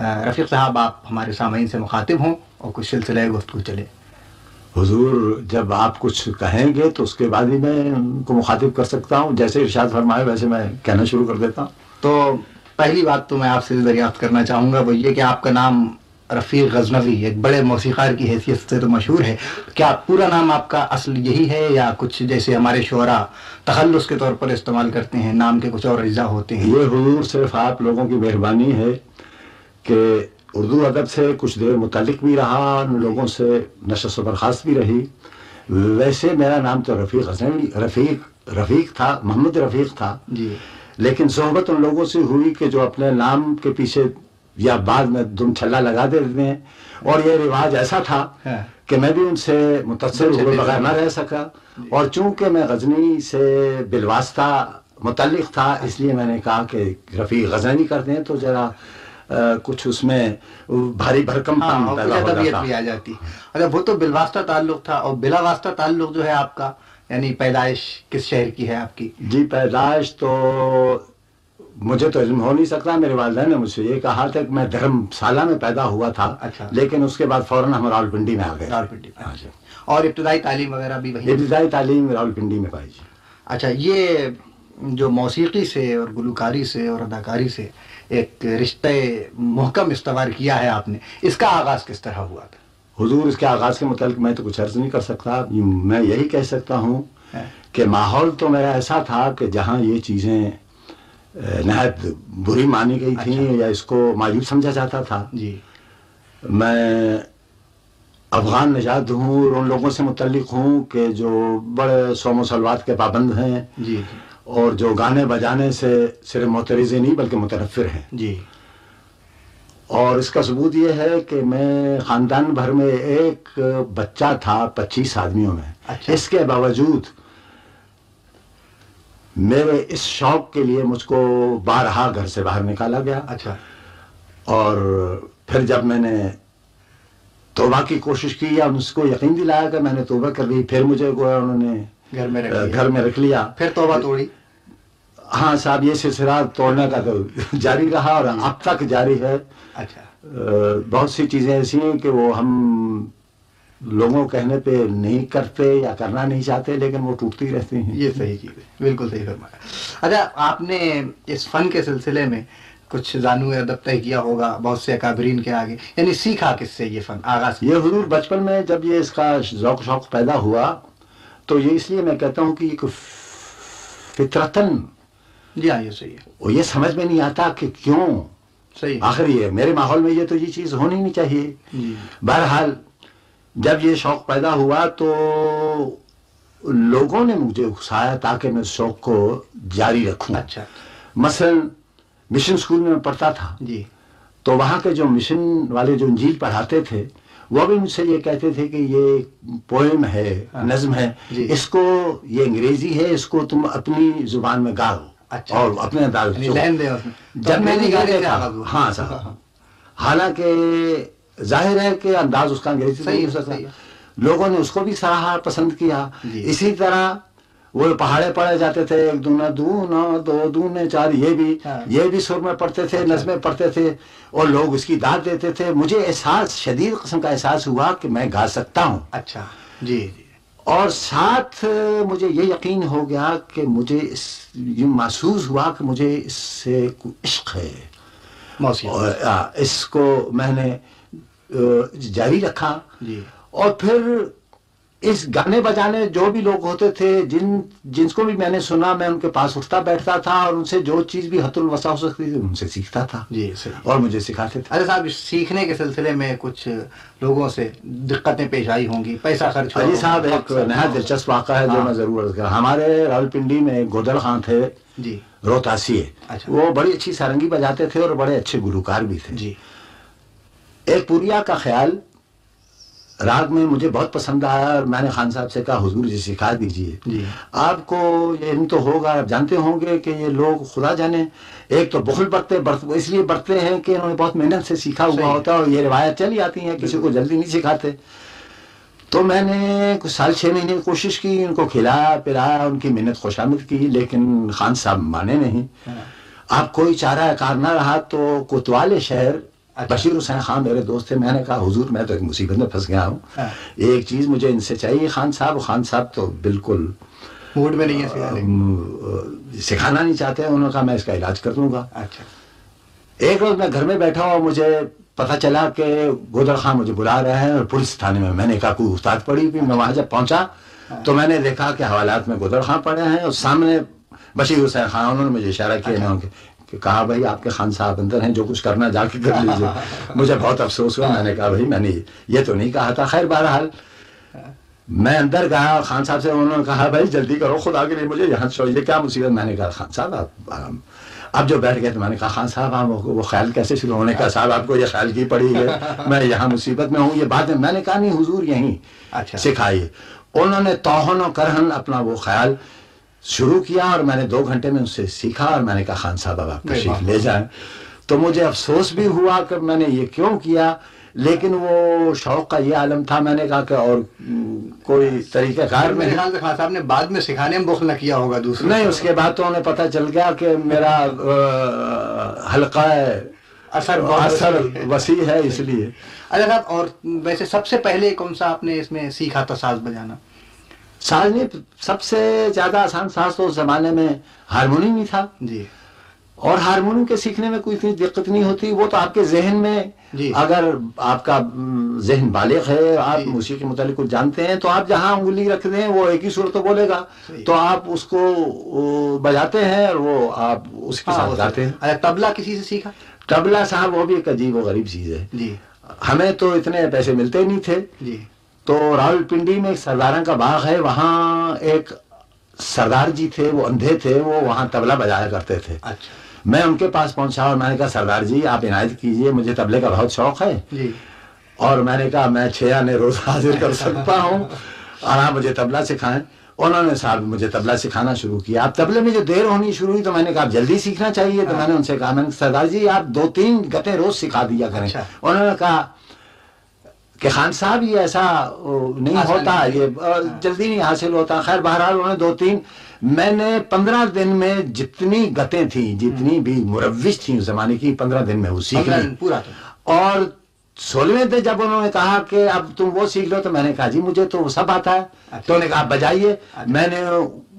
رفیق صاحب آپ ہمارے سامعین سے مخاطب ہوں اور کچھ سلسلہ گفتگو چلے۔ حضور جب آپ کچھ کہیں گے تو اس کے بعد ہی میں ان کو مخاطب کر سکتا ہوں۔ جیسے ارشاد فرمائے ویسے میں کہنا شروع کر دیتا ہوں۔ تو پہلی بات تو میں آپ سے دریافت کرنا چاہوں گا وہ یہ کہ آپ کا نام رفیق غزنوی ایک بڑے موسیقار کی حیثیت سے تو مشہور ہے۔ کیا پورا نام آپ کا اصل یہی ہے یا کچھ جیسے ہمارے شعراء تخلص کے طور پر استعمال کرتے ہیں نام کے کچھ اور اجزاء ہوتے ہیں؟ یہ حضور صرف آپ لوگوں کی مہربانی ہے کہ اردو ادب سے کچھ دیر متعلق بھی رہا ان لوگوں سے نشست و برخاست بھی رہی۔ ویسے میرا نام تو رفیق حسین رفیق رفیق تھا محمد رفیق تھا۔ جی۔ لیکن صحبت ان لوگوں سے ہوئی کہ جو اپنے نام کے پیچھے یا بعد میں دم چھلا لگا دیتے ہیں۔ اور یہ رواج ایسا تھا ہاں۔ کہ میں بھی ان سے متصل ہوئے بغیر نہ رہ سکا۔ اور چونکہ میں غزنی سے بالواسطہ متعلق تھا اس لیے میں نے کہا کہ رفیق غزنی کرتے ہیں تو ذرا کچھ اس میں بھاری بھرکم ہاں پیدا ہو طبیعت بھی آ جاتی اچھا وہ تو بالواسطہ تعلق تھا اور بلا واسطہ تعلق جو ہے آپ کا یعنی پیدائش کس شہر کی ہے آپ کی جی پیدائش تو مجھے تو علم ہو نہیں سکتا میرے والدین نے مجھ سے یہ کہا تھا کہ میں دھرم سالہ میں پیدا ہوا تھا اچھا۔ لیکن اس کے بعد فوراً ہم راول پنڈی میں آ گئے۔ ہاں جی۔ اور ابتدائی تعلیم وغیرہ بھی ابتدائی تعلیم راول پنڈی میں پائی جی اچھا یہ جو موسیقی سے اور گلوکاری سے اور اداکاری سے ایک رشتہ محکم استوار کیا ہے آپ نے اس کا آغاز کس طرح ہوا تھا؟ حضور اس کے آغاز کے متعلق میں تو کچھ عرض نہیں کر سکتا میں یہی کہہ سکتا ہوں ہاں۔ کہ ماحول تو میرا ایسا تھا کہ جہاں یہ چیزیں نہایت بری مانی گئی تھیں اچھا۔ یا اس کو مایوب سمجھا جاتا تھا۔ جی۔ میں افغان نژاد ہوں اور ان لوگوں سے متعلق ہوں کہ جو بڑے سوم و سلوات کے پابند ہیں۔ جی جی۔ اور جو گانے بجانے سے صرف مترزے نہیں بلکہ متنفر ہیں۔ جی۔ اور اس کا ثبوت یہ ہے کہ میں خاندان بھر میں ایک بچہ تھا پچیس آدمیوں میں۔ اچھا۔ اس کے باوجود میرے اس شوق کے لیے مجھ کو بارہا گھر سے باہر نکالا گیا۔ اچھا۔ اور پھر جب میں نے توبہ کی کوشش کی یا اس کو یقین دلایا کہ میں نے توبہ کر لی پھر مجھے گویا انہوں نے گھر میں رکھ لیا۔ گھر میں رکھ لیا۔ پھر توبہ توڑی۔ ہاں صاحب یہ سلسلہ توڑنے کا تو جاری رہا اور اب تک جاری ہے۔ اچھا۔ بہت سی چیزیں ایسی ہیں کہ وہ ہم لوگوں کہنے پہ نہیں کرتے یا کرنا نہیں چاہتے لیکن وہ ٹوٹتی رہتی ہیں۔ یہ صحیح چیز ہے بالکل صحیح فرمایا۔ اچھا آپ نے اس فن کے سلسلے میں کچھ زانو ادب طے کیا ہوگا بہت سے اکابرین کے آگے۔ یعنی سیکھا کس سے یہ فن؟ آغاز یہ حضور بچپن میں جب یہ اس کا ذوق شوق پیدا ہوا تو یہ اس لیے میں کہتا ہوں کہ ایک فطرتن جی ہاں یہ صحیح ہے۔ وہ یہ سمجھ میں نہیں آتا کہ کیوں؟ صحیح آخر یہ میرے ماحول میں یہ تو یہ چیز ہونی نہیں چاہیے۔ جی۔ بہرحال جب یہ شوق پیدا ہوا تو لوگوں نے مجھے اکسایا تاکہ میں شوق کو جاری رکھوں۔ اچھا مثلا مشن اسکول میں پڑھتا تھا۔ جی۔ تو وہاں کے جو مشن والے جو انجیل پڑھاتے تھے وہ بھی مجھ سے یہ کہتے تھے کہ یہ پوئم ہے ہاں۔ نظم ہے جی۔ اس کو یہ انگریزی ہے اس کو تم اپنی زبان میں گاؤ اچھا۔ اور اپنے انداز یعنی جب میں نے یہ دیکھا آغاز ہوا۔ ہاں صاحب حالانکہ ظاہر ہے کہ انداز اس کا انگریزی صحیح نہیں ہو سکتا۔ لوگوں نے اس کو بھی سراہا پسند کیا جی۔ اسی طرح وہ پہاڑے پڑے جاتے تھے ایک دونا دونا دو دونے چار یہ بھی ہاں۔ یہ بھی سر میں پڑھتے تھے۔ نظمیں پڑھتے تھے اور لوگ اس کی داد دیتے تھے۔ مجھے احساس شدید قسم کا احساس ہوا کہ میں گا سکتا ہوں۔ اچھا۔ جی جی۔ اور ساتھ مجھے یہ یقین ہو گیا کہ مجھے اس یہ محسوس ہوا کہ مجھے اس سے کوئی عشق ہے۔ اور اس کو میں نے جاری رکھا۔ جی۔ اور پھر اس گانے بجانے جو بھی لوگ ہوتے تھے جن جن کو بھی میں نے سنا میں ان کے پاس اٹھتا بیٹھتا تھا اور ان سے جو چیز بھی حت الوسا ہو سکتی تھی ان سے سیکھتا تھا جی صحیح۔ اور مجھے سکھاتے تھے۔ ارے صاحب اس سیکھنے کے سلسلے میں کچھ لوگوں سے دقتیں پیش آئی ہوں گی پیسہ خرچ علی صاحب ایک نہایت دلچسپ واقعہ ہے جو ہاں۔ میں ضرور عرض کروں۔ ہمارے راول پنڈی میں گودڑ خان تھے جی۔ روہتاسی اچھا۔ وہ بڑی اچھی سارنگی بجاتے تھے اور بڑے اچھے گلوکار بھی تھے۔ جی۔ ایک پوریا کا خیال راگ میں مجھے بہت پسند آیا اور میں نے خان صاحب سے کہا حضور جی سکھا دیجیے جی آپ کو یہ علم تو ہوگا آپ جانتے ہوں گے کہ یہ لوگ خدا جانے ایک تو بخل برتے برت اس لیے برتے ہیں کہ انہوں نے بہت محنت سے سیکھا ہوا۔ ہوتا ہے اور یہ روایت چلی آتی ہیں کسی کو جلدی نہیں سکھاتے تو میں نے کچھ سال چھ مہینے کوشش کی ان کو کھلایا پلایا ان کی محنت خوش آمد کی لیکن خان صاحب مانے نہیں ہاں۔ آپ کوئی چارہ کار نہ رہا تو کوتوال شہر۔ بشیر حسین خان میرے دوست تھے میں نے کہا حضور میں تو ایک مصیبت میں پھنس گیا ہوں۔ ہاں۔ ایک چیز مجھے ان سے چاہیے خان صاحب خان صاحب تو بالکل موڈ میں نہیں ہے سکھانا نہیں چاہتے انہوں نے کہا میں اس کا علاج کر دوں گا۔ اچھا۔ ایک روز میں گھر میں بیٹھا ہوں مجھے پتہ چلا کہ گودر خان مجھے بلا رہے ہیں اور پولیس تھانے میں۔ میں نے کہا کوئی استاد پڑی بھی میں وہاں جب پہنچا تو میں نے دیکھا کہ حوالات میں گودر خان پڑے ہیں اور سامنے بشیر حسین خان انہوں نے مجھے اشارہ کیا نے کہ کہا بھائی آپ کے خان صاحب اندر ہیں جو کچھ کرنا جا کے کر لیجیے مجھے بہت افسوس ہوا میں نے کہا بھائی میں نے یہ تو نہیں کہا تھا۔ خیر بہرحال میں اندر گیا خان صاحب سے انہوں نے کہا بھائی جلدی کرو خدا کے لیے مجھے یہاں چھوڑ۔ یہ کیا مصیبت؟ میں نے کہا خان صاحب آپ آرام اب جو بیٹھ گئے تو میں نے کہا خان صاحب آپ کو وہ خیال کیسے شروع ہونے کا؟ صاحب آپ کو یہ خیال کی پڑی ہے۔ میں یہاں مصیبت میں ہوں یہ بات ہے۔ میں نے کہا نہیں حضور یہیں اچھا۔ سکھائیے۔ انہوں نے توہن و کرہن اپنا وہ خیال شروع کیا اور میں نے دو گھنٹے میں اس سے سیکھا اور میں نے کہا خان صاحب اب آپ تشریف لے جائیں۔ تو مجھے افسوس بھی ہوا کہ میں نے یہ کیوں کیا لیکن وہ شوق کا یہ عالم تھا میں نے کہا کہ اور کوئی طریقہ کار میں خان صاحب نے بعد میں سکھانے میں بخل نہ کیا ہوگا دوسرے نہیں اس کے بعد تو انہیں پتہ چل گیا کہ میرا حلقہ اثر بہت اثر وسیع ہے۔ وسیع ہے اس لیے۔ اچھا صاحب اور ویسے سب سے پہلے کون سا آپ نے اس میں سیکھا تھا ساز بجانا؟ ساز میں سب سے زیادہ آسان ساز تو اس زمانے میں ہارمونیم ہی تھا۔ جی۔ اور ہارمونیم کے سیکھنے میں کوئی اتنی دقت نہیں ہوتی وہ تو آپ کے ذہن میں جی۔ اگر آپ کا ذہن بالغ ہے آپ جی۔ موسیقی کے متعلق کچھ جانتے ہیں تو آپ جہاں انگلی رکھ دیں وہ ایک ہی صورت تو بولے گا۔ تو آپ اس کو بجاتے ہیں اور وہ آپ اس کے ہاں، ساتھ گاتے ہیں۔ اچھا تبلا کسی سے سیکھا؟ تبلا صاحب وہ بھی ایک عجیب و غریب چیز ہے۔ جی۔ ہمیں تو اتنے پیسے ملتے نہیں تھے۔ جی۔ تو راول پنڈی میں ایک سرداروں کا باغ ہے وہاں ایک سردار جی تھے وہ اندھے تھے وہ وہاں تبلا بجایا کرتے تھے۔ اچھا۔ میں ان کے پاس پہنچا اور میں نے کہا سردار جی آپ عنایت کیجیے مجھے تبلے کا بہت شوق ہے۔ جی۔ اور میں نے کہا میں چھ آنے روز حاضر کر سکتا ہوں۔ اور آپ مجھے تبلا سکھائیں۔ انہوں نے صاحب مجھے تبلا سکھانا شروع کیا۔ اب تبلے میں جو دیر ہونی شروع ہوئی تو میں نے کہا آپ جلدی سیکھنا چاہیے۔ تو میں نے ان سے کہا میں نے سردار جی آپ دو تین گتے روز سکھا دیا کریں۔ اچھا۔ انہوں نے کہا کہ خان صاحب یہ ایسا نہیں ہوتا۔ یہ جلدی نہیں حاصل ہوتا۔ خیر بہرحال انہوں نے دو تین میں نے پندرہ دن میں جتنی گتیں تھیں جتنی بھی مروج تھیں اس زمانے کی پندرہ دن میں وہ سیکھ لی۔ پورا اور سولہویں دن جب انہوں نے کہا کہ اب تم وہ سیکھ لو تو میں نے کہا جی مجھے تو وہ سب آتا ہے۔ اچھا۔ تو انہوں نے کہا بجائیے۔ اچھا۔ میں نے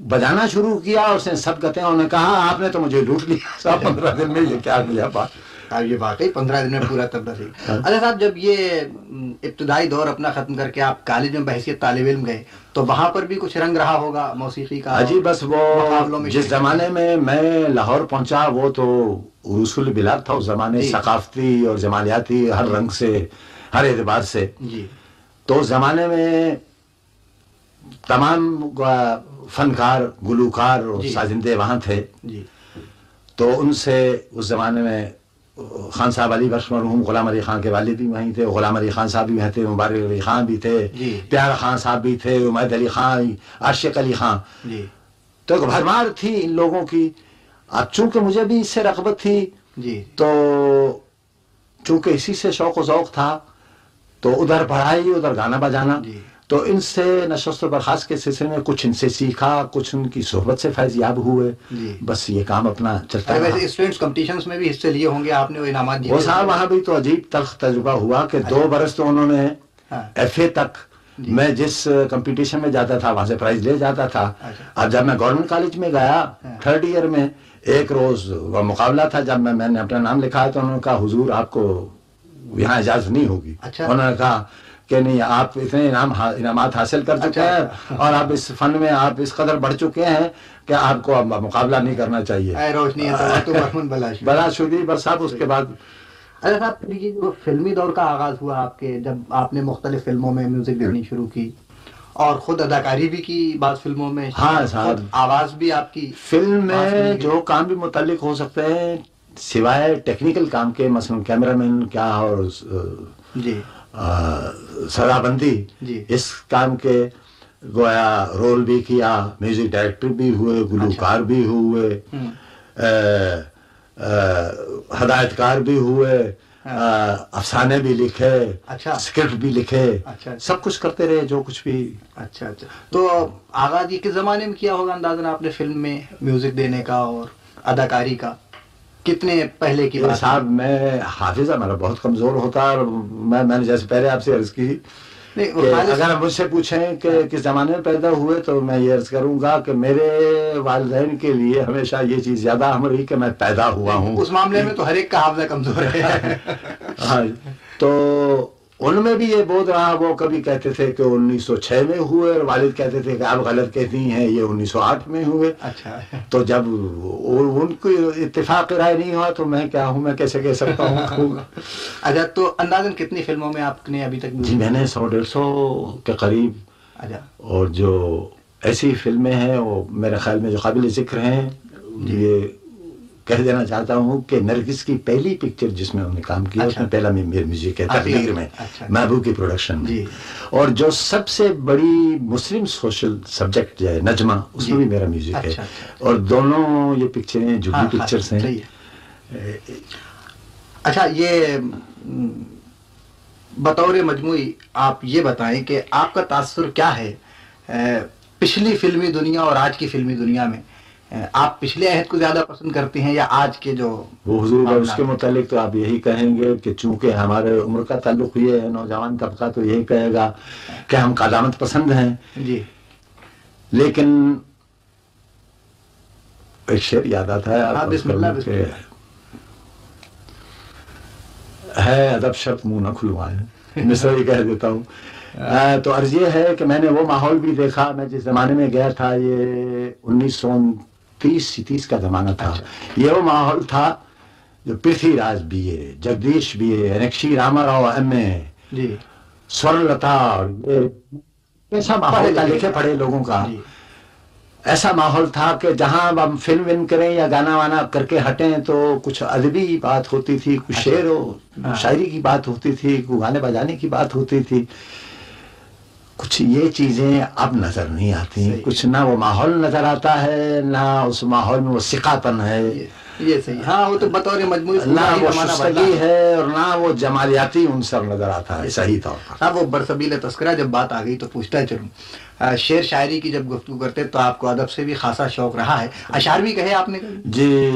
بجانا شروع کیا اور اس نے سب ہیں انہوں نے کہا آپ نے تو مجھے لوٹ لیا۔ سب پندرہ دن میں یہ کیا کیا بات۔ صاحب یہ واقعی پندرہ دن میں پورا سیکھا اچھا صاحب جب یہ ابتدائی دور اپنا ختم کر کے آپ کالج میں بحثیت طالب علم گئے تو وہاں پر بھی کچھ رنگ رہا ہوگا موسیقی کا؟ جی بس وہ جس زمانے میں میں لاہور پہنچا وہ تو عروس البلاد تھا اس زمانے جی۔ ثقافتی اور جمالیاتی ہر رنگ سے ہر اعتبار سے۔ جی۔ تو اس زمانے میں تمام فنکار گلوکار اور جی۔ سازندے وہاں تھے۔ جی۔ تو ان سے اس زمانے میں خان صاحب علی بخش مرحوم غلام علی خان کے والد بھی وہیں تھے غلام علی خان صاحب بھی وہیں تھے مبارک علی خان بھی تھے جی۔ پیار خان صاحب بھی تھے عمید علی خان عاشق علی خان۔ جی۔ تو ایک بھرمار تھی ان لوگوں کی۔ اب چونکہ مجھے بھی اس سے رغبت تھی جی۔ تو چونکہ اسی سے شوق و ذوق تھا تو ادھر پڑھائی ادھر گانا بجانا۔ جی۔ تو ان سے نشست و برخاست کے سلسلے میں کچھ ان سے سیکھا کچھ ان کی صحبت سے فیض یاب ہوئے جی۔ بس یہ کام اپنا چلتا ویسے اسٹوڈنٹس کمپٹیشنز میں بھی حصے لیے ہوں گے آپ نے وہ انعامات وہ صاحب وہاں بھی تو عجیب تلخ تجربہ ہوا کہ دو برس تو انہوں نے ہاں۔ ایف اے تک جی۔ میں جس کمپٹیشن میں جاتا تھا وہاں سے پرائز لے جاتا تھا اچھا۔ اب جب میں گورنمنٹ کالج میں گیا ہاں۔ تھرڈ ایئر میں ایک روز وہ مقابلہ تھا جب میں میں نے اپنا نام لکھا تو انہوں نے کہا حضور آپ کو یہاں اجازت نہیں ہوگی اچھا۔ انہوں نے کہا کہ نہیں آپ اتنے انعام انعامات حاصل کر چکے اچھا، ہیں اچھا۔ اور آپ اس فن میں آپ اس قدر بڑھ چکے ہیں کہ آپ کو اب مقابلہ نہیں کرنا چاہیے۔ روشنی بلا شدی بر صاحب اس کے بعد۔ اچھا صاحب یہ جو فلمی دور کا آغاز ہوا آپ کے جب آپ نے مختلف فلموں میں میوزک دینا شروع کی اور خود اداکاری بھی کی بعض فلموں میں ہاں صاحب۔ آواز بھی آپ کی فلم میں جو کام بھی متعلق ہو سکتے ہیں سوائے ٹیکنیکل کام کے مثلا کیمرہ مین کیا اور جی۔ سزا بندی جی۔ اس کام کے گویا رول بھی کیا میوزک ڈائریکٹر بھی ہوئے گلوکار بھی ہوئے ہدایت کار بھی ہوئے ہاں۔ افسانے بھی لکھے اچھا۔ اسکرپٹ بھی لکھے اچھا۔ سب کچھ کرتے رہے جو کچھ بھی اچھا اچھا تو آغاز کس زمانے میں کیا ہوگا اندازن آپ نے فلم میں میوزک دینے کا اور اداکاری کا کتنے پہلے کی بات صاحب میں حافظہ میرا بہت کمزور ہوتا اور میں میں نے جیسے پہلے آپ سے عرض کی اگر مجھ سے پوچھیں کہ کس زمانے میں پیدا ہوئے تو میں یہ عرض کروں گا کہ میرے والدین کے لیے ہمیشہ یہ چیز زیادہ اہم رہی کہ میں پیدا ہوا ہوں۔ اس معاملے میں تو ہر ایک کا حافظہ کمزور ہے۔ ہاں تو ان میں بھی یہ بودھ رہا وہ کبھی کہتے تھے کہ انیس سو چھ میں ہوئے اور والد کہتے تھے کہ آپ غلط کہتی ہیں یہ انیس سو آٹھ میں ہوئے۔ اچھا۔ تو جب ان کو اتفاق رائے نہیں ہوا تو میں کیا ہوں میں کیسے کہہ سکتا ہوں؟ اچھا تو اندازن کتنی فلموں میں آپ نے ابھی تک جی میں نے سو ڈیڑھ سو کے قریب۔ اچھا۔ اور جو ایسی فلمیں ہیں وہ میرے خیال میں جو قابل ذکر ہیں یہ کہہ دینا چاہتا ہوں کہ نرگس کی پہلی پکچر جس میں انہوں نے کام کیا اس اچھا۔ میں پہلا میرے میوزک ہے اچھا، تقریر میں اچھا۔ محبوب کی پروڈکشن میں جی۔ اور جو سب سے بڑی مسلم سوشل سبجیکٹ ہے نجمہ اس میں جی۔ بھی میرا میوزک ہے اچھا، اچھا۔ اور دونوں یہ پکچریں ہاں، ہاں، پکچرس ہیں صحیح ہے۔ اچھا یہ بطور مجموعی آپ یہ بتائیں کہ آپ کا تاثر کیا ہے پچھلی فلمی دنیا اور آج کی فلمی دنیا میں آپ پچھلے عہد کو زیادہ پسند کرتے ہیں یا آج کے جو وہ حضور ہے اس کے متعلق تو آپ یہی کہیں گے کہ چونکہ ہمارے عمر کا تعلق یہ ہے نوجوان طبقہ تو یہی کہے گا کہ ہم قدامت پسند ہیں۔ جی۔ لیکن ایک شعر یاد آتا ہے ہاں، بسم اللہ، ہے ادب شرط منہ نہ کھلوائے میں سر یہ کہہ دیتا ہوں۔ تو عرض یہ ہے کہ میں نے وہ ماحول بھی دیکھا میں جس زمانے میں گیا تھا یہ انیس سو تیس تیس کا زمانہ تھا۔ اچھا۔ یہ وہ ماحول تھا جو Prithvi Raj B A Jagdish B A نکشی Rama Rao M A. جی۔ سور لتا ایسا ماحول تھا۔ لکھے پڑھے لوگوں کا۔ جی۔ ایسا ماحول تھا کہ جہاں ہم فلم ون کریں یا گانا وانا کر کے ہٹیں تو کچھ ادبی بات ہوتی تھی کچھ شعر و ہاں۔ شاعری کی بات ہوتی تھی کچھ گانے بجانے کی بات ہوتی تھی۔ کچھ یہ چیزیں اب نظر نہیں آتی۔ کچھ نہ وہ ماحول نظر آتا ہے نہ اس ماحول میں وہ سکھاپن ہے۔ یہ- یہ صحیح ہاں وہ تو بطور مجموعی نہ وہ شستگی ہے۔ ہے اور نہ وہ جمالیاتی عنصر نظر آتا ہے صحیح طور پر۔ صاحب وہ برسبیل تذکرہ جب بات آ گئی تو پوچھتا چلوں آ، شعر شاعری کی جب گفتگو کرتے تو آپ کو ادب سے بھی خاصا شوق رہا ہے۔ اشعار بھی کہے آپ نے جی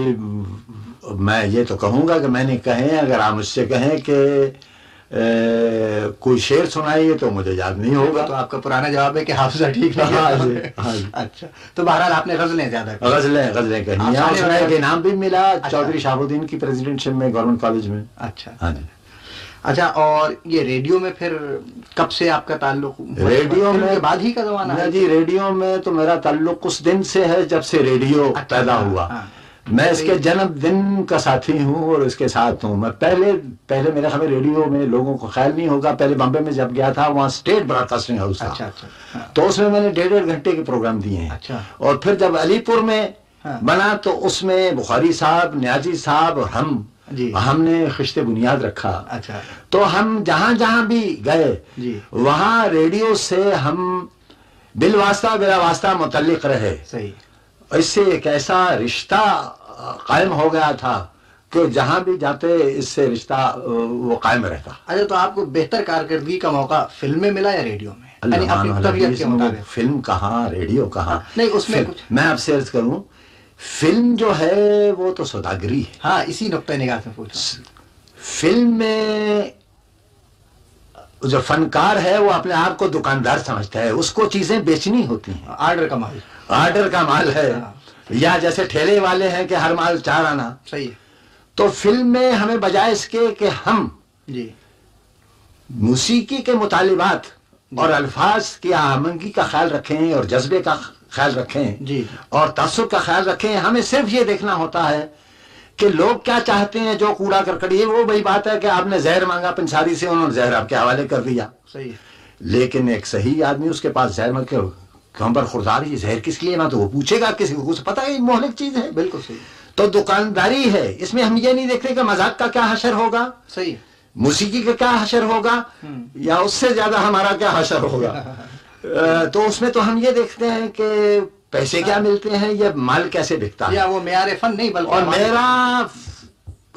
میں یہ تو کہوں گا کہ میں نے کہیں اگر آپ مجھ سے کہیں کہ کوئی شعر سنائیے تو مجھے یاد نہیں ہوگا۔ تو آپ کا پرانا جواب ہے کہ حافظہ ٹھیک نہیں ہاں ہے جی، ہاں جی۔ اچھا تو بہرحال آپ نے غزلیں زیادہ غزلیں غزلیں کہیں۔ کہ انعام بھی ملا اچھا۔ چودھری شہاب الدین کی پریزیڈنٹشپ میں گورنمنٹ کالج میں۔ اچھا۔ ہاں جی۔ اچھا اور یہ ریڈیو میں پھر کب سے آپ کا تعلق؟ ریڈیو میں کے بعد ہی کا زمانہ ہے۔ جی ریڈیو میں تو میرا تعلق اس دن سے ہے جب سے ریڈیو اچھا، پیدا ہاں، ہوا۔ میں اس کے جنم دن کا ساتھی ہوں اور اس کے ساتھ ہوں میں پہلے پہلے میرے خبر ریڈیو میں لوگوں کو خیال نہیں ہوگا پہلے بمبے میں جب گیا تھا وہاں اسٹیٹ براڈ کاسٹنگ ہاؤس اچھا تھا اچھا ہاں۔ تو اس میں میں نے ڈیڑھ ڈیڑھ گھنٹے کے پروگرام دیے ہیں اچھا۔ اور پھر جب علی پور میں ہاں۔ بنا تو اس میں بخاری صاحب نیازی صاحب اور ہم جی۔ ہم نے خشت بنیاد رکھا اچھا تو ہم جہاں جہاں بھی گئے جی۔ وہاں ریڈیو سے ہم بل واسطہ بلا واسطہ متعلق رہے صحیح اس سے ایک ایسا رشتہ قائم ہو گیا تھا کہ جہاں بھی جاتے اس سے رشتہ وہ قائم رہتا۔ اچھا تو آپ کو بہتر کارکردگی کا موقع فلم میں ملا یا ریڈیو میں؟ یعنی فلم کہاں ریڈیو کہاں؟ نہیں، اس میں میں آپ سے عرض کروں فلم جو ہے وہ تو سوداگری ہے۔ ہاں اسی نقطۂ نگاہ سے پوچھا۔ فلم میں جو فنکار ہے وہ اپنے آپ کو دکاندار سمجھتا ہے اس کو چیزیں بیچنی ہوتی ہیں۔ آرڈر کا مال آرڈر کا مال ہے ہاں۔ یا جیسے ٹھیلے والے ہیں کہ ہر مال چار آنا۔ صحیح ہے۔ تو فلم میں ہمیں بجائے اس کے کہ ہم جی۔ موسیقی کے مطالبات اور الفاظ کی آہنگی کا خیال رکھیں اور جذبے کا خیال رکھیں جی۔ اور تعصب کا خیال رکھیں ہمیں صرف یہ دیکھنا ہوتا ہے کہ لوگ کیا چاہتے ہیں جو کوڑا کرکٹ یہ وہ وہی بات ہے کہ آپ نے زہر مانگا پنساری سے انہوں نے زہر آپ کے حوالے کر دیا۔ صحیح ہے۔ لیکن ایک صحیح آدمی اس کے پاس زہر مانگ ہم پر خوردار یہ زہر کس لیے؟ نہ تو وہ پوچھے گا کسی کو پتا ہے یہ مہلک چیز ہے۔ بالکل صحیح۔ تو دکانداری ہے۔ اس میں ہم یہ نہیں دیکھتے کہ مذاق کا کیا حشر ہوگا۔ صحیح۔ موسیقی کا کیا حشر ہوگا؟ یا اس سے زیادہ ہمارا کیا حشر ہوگا؟ تو اس میں تو ہم یہ دیکھتے ہیں کہ پیسے کیا ملتے ہیں یا مال کیسے بکتا ہے؟ یا وہ معیار فن نہیں بلکہ اور میرا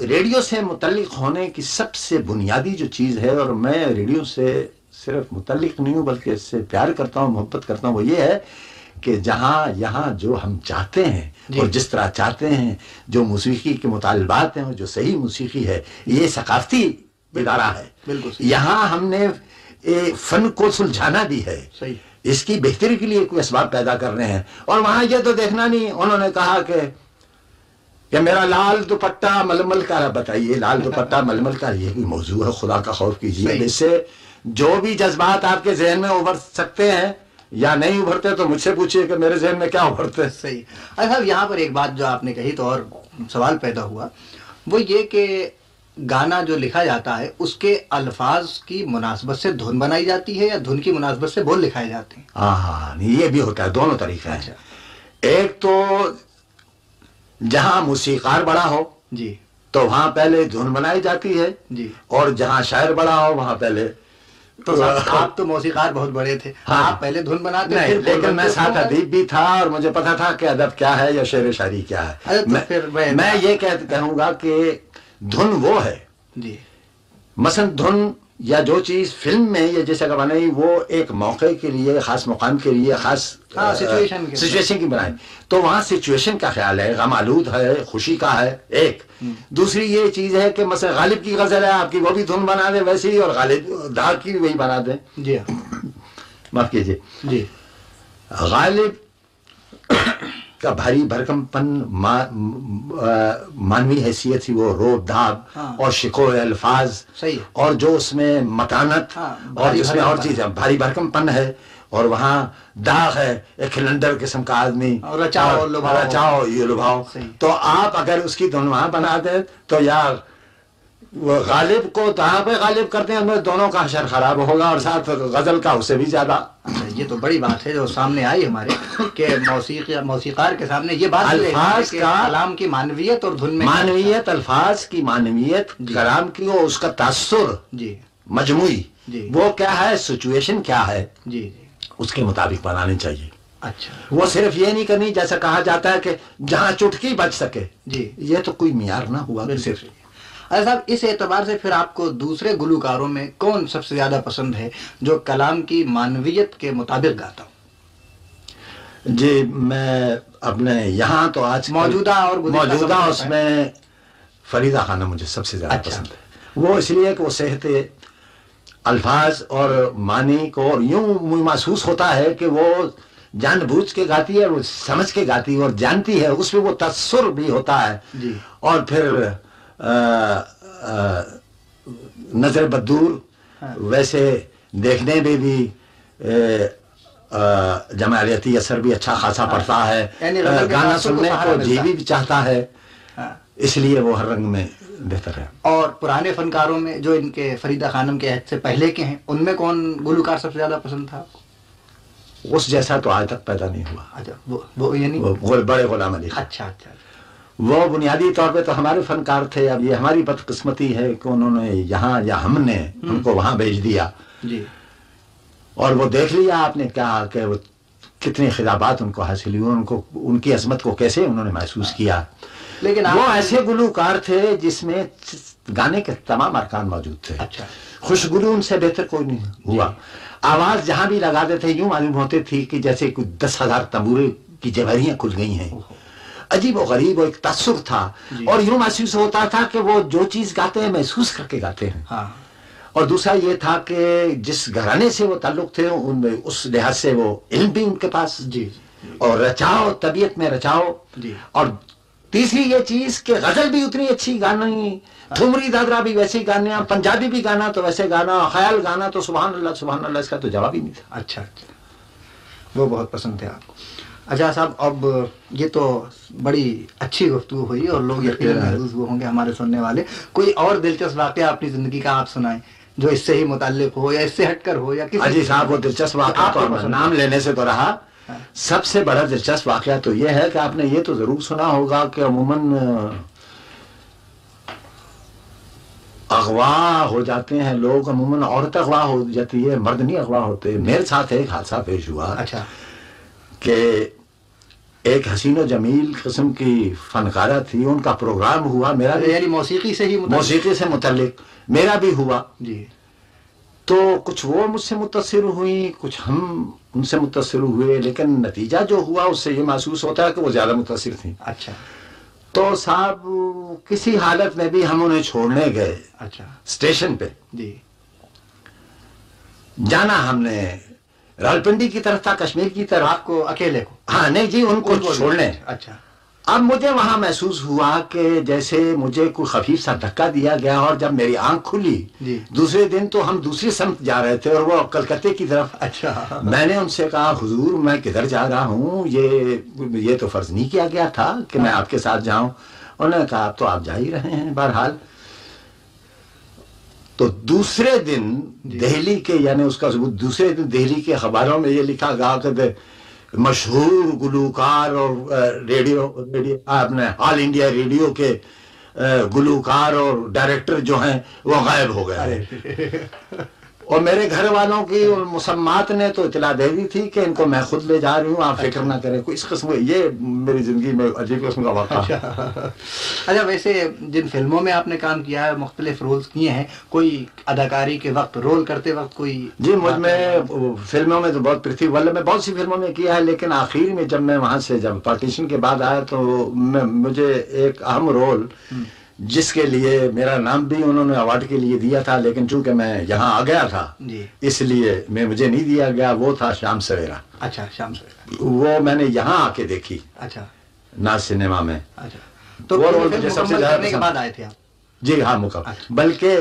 ریڈیو سے متعلق ہونے کی سب سے بنیادی جو چیز ہے اور میں ریڈیو سے صرف متعلق نہیں ہوں بلکہ اس سے پیار کرتا ہوں محبت کرتا ہوں وہ یہ ہے کہ جہاں یہاں جو ہم چاہتے ہیں جی۔ اور جس طرح چاہتے ہیں جو موسیقی کے مطالبات ہیں اور جو صحیح موسیقی ہے یہ ثقافتی ادارہ ہے بالکل۔ یہاں ہم نے فن کو سلجھانا بھی ہے صحیح اس کی بہتری کے لیے کوئی اسباب پیدا کرنے ہیں اور وہاں یہ تو دیکھنا نہیں انہوں نے کہا کہ کہ میرا لال دوپٹہ ململ کا بتائیے لال دوپٹہ ململ کا یہ بھی موضوع ہے خدا کا خوف کیجیے۔ اس سے جو بھی جذبات آپ کے ذہن میں ابھر سکتے ہیں یا نہیں ابھرتے تو مجھ سے پوچھیے کہ میرے ذہن میں کیا ابھرتے صحیح۔ اچھا صاحب یہاں پر ایک بات جو آپ نے کہی تو اور سوال پیدا ہوا وہ یہ کہ گانا جو لکھا جاتا ہے اس کے الفاظ کی مناسبت سے دھن بنائی جاتی ہے یا دھن کی مناسبت سے بول لکھائے جاتے ہیں؟ ہاں ہاں یہ بھی ہوتا ہے دونوں طریقے اچھا۔ ہیں ایک تو جہاں موسیقار بڑا ہو جی۔ تو وہاں پہلے دھن بنائی جاتی ہے جی۔ اور جہاں شاعر بڑا ہو وہاں پہلے تو آپ تو موسیقار بہت بڑے تھے ہاں۔ آپ پہلے دھن بناتے بول لیکن میں ساتھ؟ ادیب بھی تھا اور مجھے پتا تھا کہ ادب کیا ہے یا شعر شاعری کیا ہے میں- یہ کہوں گا کہ دھن وہ ہے جی مثلا دھن یا جو چیز فلم میں یا جیسا کہ بنائی وہ ایک موقع کے لیے خاص مقام کے لیے خاص ہاں، سچویشن کی بنائی۔ تو وہاں سچویشن کا خیال ہے غم آلود ہے خوشی کا ہے ایک۔ دوسری یہ چیز ہے کہ مثلا غالب کی غزل ہے آپ کی وہ بھی دھن بنا دیں ویسے ہی اور غالب داغ کی وہی بنا دیں۔ جی۔ ہاں معاف کیجیے جی۔ غالب کا بھاری بھرکم پن مانوی حیثیت تھی وہ روب دھاب ہاں۔ اور شکو الفاظ۔ اور جو اس میں متانت ہاں، اور جس میں اور۔ چیز ہے بھاری بھرکم پن ہے اور وہاں داغ ہے ایک کھلنڈر قسم کا آدمی رچاؤ، لبھاؤ۔ یہ۔ تو آپ اگر اس کی دھن وہاں بنا دیں تو یار غالب کو جہاں پہ غالب کرتے ہیں؟ ان میں دونوں کا حشر خراب ہوگا اور ساتھ غزل کا اسے بھی زیادہ۔ اچھا یہ تو بڑی بات ہے جو سامنے آئی ہمارے کہ موسیقی موسیقار کے سامنے یہ بات الفاظ کا- کلام کی مانویت اور دھن میں مانویت الفاظ کی مانویت جی۔ کلام کی اور اس کا تاثر جی۔ مجموعی۔ جی۔ وہ کیا ہے؟ سچویشن کیا ہے؟ جی جی۔ اس کے مطابق بنانے چاہیے۔ اچھا۔ وہ صرف یہ نہیں کرنی جیسا کہا جاتا ہے کہ جہاں چٹکی بچ سکے۔ جی۔ یہ تو کوئی معیار نہ ہوا صرف صاحب اس اعتبار سے پھر آپ کو دوسرے گلوکاروں میں کون سب سے زیادہ پسند ہے جو کلام کی مانویت کے مطابق گاتا ہوں؟ جی میں اپنے یہاں تو آج موجودہ اور موجودہ اس میں- فریدہ خانہ مجھے سب سے زیادہ اچھا۔ پسند ہے۔ وہ اس لیے کہ وہ صحت الفاظ اور معنی کو اور یوں محسوس ہوتا ہے کہ وہ جان بوجھ کے گاتی ہے اور وہ سمجھ کے گاتی ہے اور جانتی ہے اس میں وہ تاثر بھی ہوتا ہے۔ جی۔ اور پھر نظر بدور ہاں۔ ویسے دیکھنے میں بھی جمالیتی اثر بھی اچھا خاصا پڑتا ہے۔ یعنی گانا سننے کو جی بھی چاہتا ہے۔ ہاں۔ اس لیے وہ ہر رنگ میں بہتر ہے۔ اور پرانے فنکاروں میں جو ان کے فریدہ خانم کے عہد سے پہلے کے ہیں ان میں کون گلوکار سب سے زیادہ پسند تھا آپ کو؟ اس جیسا تو آج تک پیدا نہیں ہوا۔ اچھا وہ یعنی؟ بڑے غلام علی خان۔ اچھا اچھا۔ وہ بنیادی طور پہ تو ہمارے فنکار تھے اب یہ ہماری بدقسمتی ہے کہ انہوں نے یہاں یا ہم نے ان کو وہاں بھیج دیا۔ جی۔ اور وہ دیکھ لیا آپ نے کیا کہ وہ کتنے خطابات ان کو حاصل ہوئے ان کو ان کی عظمت کو کیسے انہوں نے محسوس کیا۔ لیکن وہ ایسے گلوکار تھے جس میں گانے کے تمام ارکان موجود تھے۔ اچھا۔ خوشگلو ان سے بہتر کوئی نہیں ہوا۔ آواز جہاں بھی لگاتے تھے یوں معلوم ہوتے تھی کہ جیسے کوئی دس ہزار تمبورے کی جوہریاں کھل گئی ہیں۔ عجیب و غریب و ایک تاثر تھا۔ جی۔ اور یوں محسوس ہوتا تھا کہ وہ جو چیز گاتے ہیں محسوس کر کے گاتے ہیں۔ ہاں۔ اور دوسرا یہ تھا کہ جس گھرانے سے وہ تعلق تھے ان میں اس لحاظ سے وہ علم بھی ان کے پاس۔ جی۔ اور رچاؤ طبیعت میں رچاؤ۔ جی۔ اور تیسری یہ چیز کہ غزل بھی اتنی اچھی گانی ٹھمری دادرا بھی ویسے ہی گانے پنجابی بھی گانا تو ویسے گانا خیال گانا تو سبحان اللہ سبحان اللہ اس کا تو جواب ہی نہیں تھا۔ اچھا اچھا۔ وہ بہت پسند تھے آپ کو۔ اچھا صاحب اب یہ تو بڑی اچھی گفتگو ہوئی اور لوگ یقیناً محظوظ ہوئے ہوں گے ہمارے سننے والے۔ کوئی اور دلچسپ واقعہ اپنی زندگی کا آپ سنائیں جو اس سے ہی متعلق ہو یا اس سے ہٹ کر ہو یا کسی صاحب وہ دلچسپ واقعہ تو نام لینے سے تو رہا۔ ہاں۔ سب سے بڑا دلچسپ واقعہ تو یہ ہے کہ آپ نے یہ تو ضرور سنا ہوگا کہ عموماً اغوا ہو جاتے ہیں لوگ۔ عموماً عورت اغوا ہو جاتی ہے مرد نہیں اغوا ہوتے۔ میرے ساتھ ایک حادثہ پیش ہوا اچھا۔ کہ ایک حسین و جمیل قسم کی فنکارہ تھی ان کا پروگرام ہوا میرا بھی یعنی موسیقی سے ہی متعلق؟ موسیقی سے متعلق میرا بھی ہوا۔ جی۔ تو کچھ وہ مجھ سے متاثر ہوئی کچھ ہم ان سے متاثر ہوئے لیکن نتیجہ جو ہوا اس سے یہ محسوس ہوتا ہے کہ وہ زیادہ متاثر تھیں۔ اچھا۔ تو صاحب کسی حالت میں بھی ہم انہیں چھوڑنے گئے۔ اچھا۔ اسٹیشن پہ۔ جی۔ جانا ہم نے رالپنڈی کی طرف تھا کشمیر کی طرف۔ آپ کو اکیلے کو؟ ہاں نہیں جی ان کو چھوڑنے۔ اچھا۔ اب مجھے وہاں محسوس ہوا کہ جیسے مجھے کوئی خفیف سا دھکا دیا گیا اور جب میری آنکھ کھلی جی۔ دوسرے دن تو ہم دوسری سمت جا رہے تھے اور وہ کلکتے کی طرف۔ اچھا۔ میں نے ان سے کہا حضور میں کدھر جا رہا ہوں؟ یہ یہ تو فرض نہیں کیا گیا تھا کہ میں آپ کے ساتھ جاؤں۔ انہوں نے کہا اب تو آپ جا ہی رہے ہیں بہرحال۔ تو دوسرے دن دہلی کے یعنی اس کا ثبوت دوسرے دن دہلی کے اخباروں میں یہ لکھا گیا کہ مشہور گلوکار اور ریڈیو ریڈیو اپنے آل انڈیا ریڈیو کے گلوکار اور ڈائریکٹر جو ہیں وہ غائب ہو گئے اور میرے گھر والوں کی مسمات نے تو اطلاع دے دی تھی کہ ان کو میں خود لے جا رہی ہوں آپ فکر نہ کریں۔ کوئی اس قسم یہ میری زندگی میں عجیب قسم کا واقعہ۔ اچھا۔ ویسے جن فلموں میں آپ نے کام کیا ہے مختلف رولز کیے ہیں کوئی اداکاری کے وقت رول کرتے وقت کوئی جی مجھ میں فلموں میں تو بہت پرتھی ولب میں بہت سی فلموں میں کیا ہے لیکن آخر میں جب میں وہاں سے جب پارٹیشن کے بعد آیا تو مجھے ایک اہم رول جس کے لیے میرا نام بھی انہوں نے اوارڈ کے لیے دیا تھا لیکن چونکہ میں یہاں آ گیا تھا جی۔ اس لیے میں مجھے نہیں دیا گیا وہ تھا شام سویرا اچھا شام سویرا وہ میں نے یہاں آ کے دیکھی۔ اچھا۔ ناز سنیما میں۔ اچھا۔ تو وہ رول پھر مجھے سب سے زیادہ کرنے کے پسند- بعد آئے تھے آپ؟ جی ہاں مکمل اچھا۔ بلکہ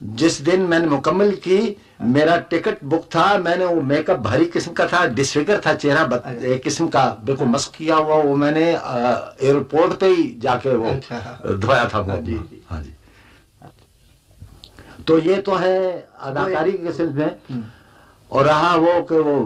جس دن میں نے مکمل کی میرا ٹکٹ بک تھا میں نے وہ میک اپ بھاری قسم کا تھا ڈسفگر تھا چہرہ اچھا۔ ایک قسم کا بالکل مسک کیا ہوا وہ میں نے ایئرپورٹ پہ ہی جا کے وہ اچھا۔ دھویا تھا وہ جی، جی۔ ہاں جی تو یہ تو ہے اداکاری کے سلسلے میں اور رہا وہ کہ وہ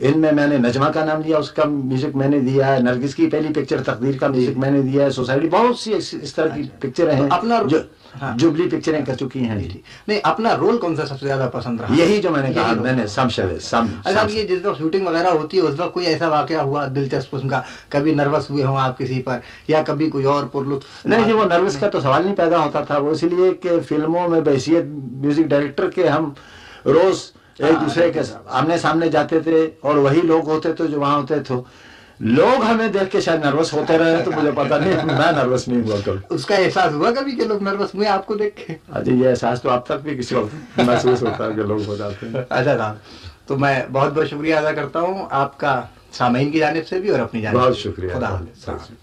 ان میں میں نے نجمہ کا نام لیا اس کا میوزک میں نے دیا ہے نرگس کی پہلی پکچر تقدیر کا میوزک میں نے دیا ہے سوسائٹی بہت سی اس اس طرح کی پکچریں ہیں۔ اپنا- جو ہاں۔ جبلی پکچریں کر چکی ہیں۔ جی نہیں اپنا رول کون سا سب سے زیادہ پسند رہا؟ یہی جو میں نے کہا۔ میں نے سم شوے سم اچھا یہ جس وقت شوٹنگ وغیرہ ہوتی ہے اس وقت کوئی ایسا واقعہ ہوا دلچسپ قسم کا؟ کبھی نروس ہوئے ہوں آپ کسی پر یا کبھی کوئی اور پر لطف نہیں جی وہ نروس کا تو سوال نہیں پیدا ہوتا تھا وہ اس لیے کہ فلموں میں بحیثیت میوزک ڈائریکٹر کے ہم روز ایک دوسرے کے آمنے سامنے جاتے تھے اور وہی لوگ ہوتے تھے جو وہاں ہوتے تھے لوگ ہمیں دیکھ کے شاید نروس ہوتے رہے تو مجھے پتا نہیں میں نروس نہیں ہوا کبھی۔ اس کا احساس ہوا کبھی کہ لوگ نروس ہوئے آپ کو دیکھ کے؟ جی یہ احساس تو اب تک بھی کسی وقت محسوس ہوتا ہے کہ لوگ ہو جاتے ہیں۔ اچھا صاحب تو میں بہت بہت شکریہ ادا کرتا ہوں آپ کا سامعین کی جانب سے بھی اور اپنی جانب بہت۔ شکریہ۔ خدا حافظ۔ شکریہ